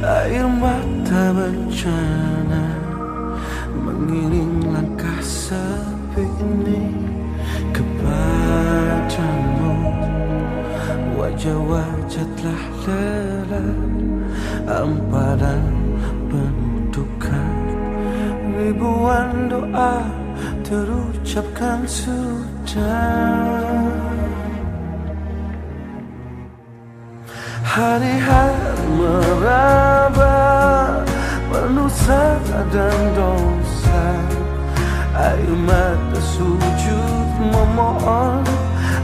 Air mata bencana Mengiring langkah sepi ini Kepadamu. Wajah-wajah telah lelah Hampa dan Ribuan doa terucapkan sudah. Hari-hari merah. Penuh dan dosa. Air mata sujud memohon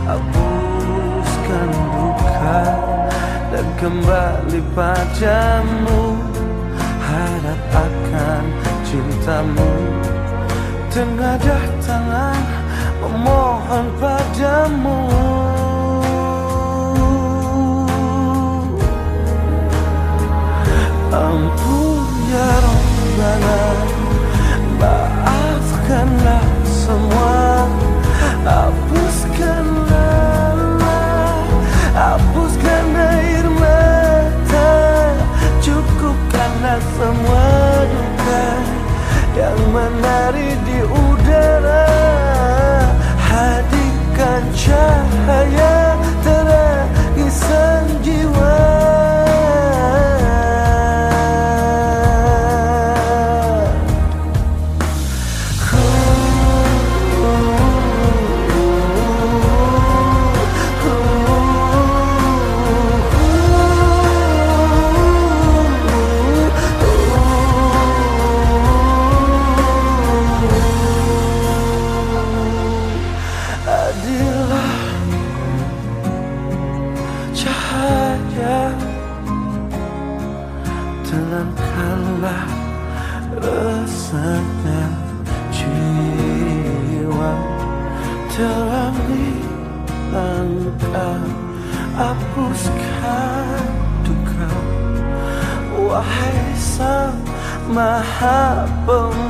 Hapuskan duka Dan kembali padamu. Harap akan cintamu Tengadah tangan memohon padamu. Ampun tenangkanlah resahnya jiwa terangi langkah hapuskan duka. Wahai sang maha pemuda